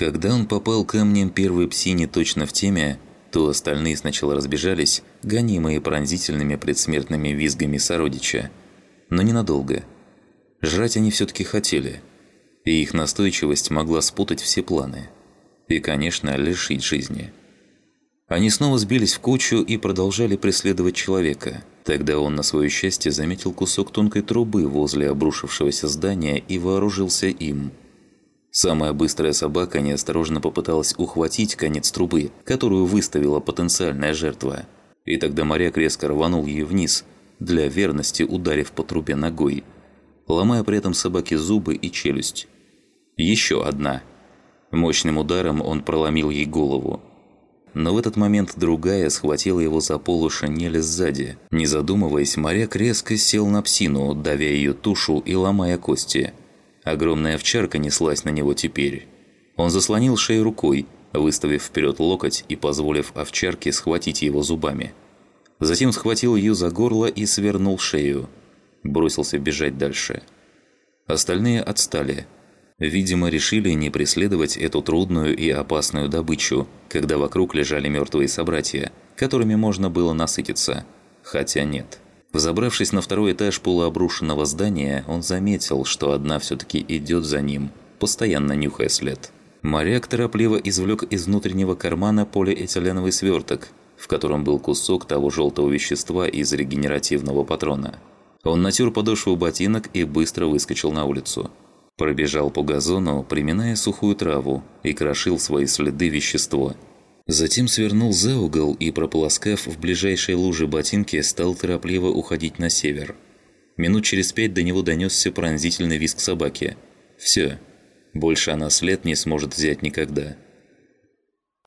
Когда он попал камнем первой псине точно в теме, то остальные сначала разбежались, гонимые пронзительными предсмертными визгами сородича. Но ненадолго. Жрать они все-таки хотели. И их настойчивость могла спутать все планы. И, конечно, лишить жизни. Они снова сбились в кучу и продолжали преследовать человека. Тогда он, на свое счастье, заметил кусок тонкой трубы возле обрушившегося здания и вооружился им – Самая быстрая собака неосторожно попыталась ухватить конец трубы, которую выставила потенциальная жертва. И тогда моряк резко рванул ее вниз, для верности ударив по трубе ногой, ломая при этом собаке зубы и челюсть. Еще одна. Мощным ударом он проломил ей голову. Но в этот момент другая схватила его за полу шинели сзади. Не задумываясь, моряк резко сел на псину, давя ее тушу и ломая кости – Огромная овчарка неслась на него теперь. Он заслонил шею рукой, выставив вперед локоть и позволив овчарке схватить его зубами. Затем схватил ее за горло и свернул шею. Бросился бежать дальше. Остальные отстали. Видимо, решили не преследовать эту трудную и опасную добычу, когда вокруг лежали мертвые собратья, которыми можно было насытиться. Хотя нет. Взобравшись на второй этаж полуобрушенного здания, он заметил, что одна все-таки идет за ним, постоянно нюхая след. Моряк торопливо извлек из внутреннего кармана полиэтиленовый сверток, в котором был кусок того желтого вещества из регенеративного патрона. Он натер подошву ботинок и быстро выскочил на улицу. Пробежал по газону, приминая сухую траву, и крошил свои следы вещество – Затем свернул за угол и, прополоскав в ближайшей луже ботинки, стал торопливо уходить на север. Минут через пять до него донесся пронзительный визг собаки. Все. Больше она след не сможет взять никогда.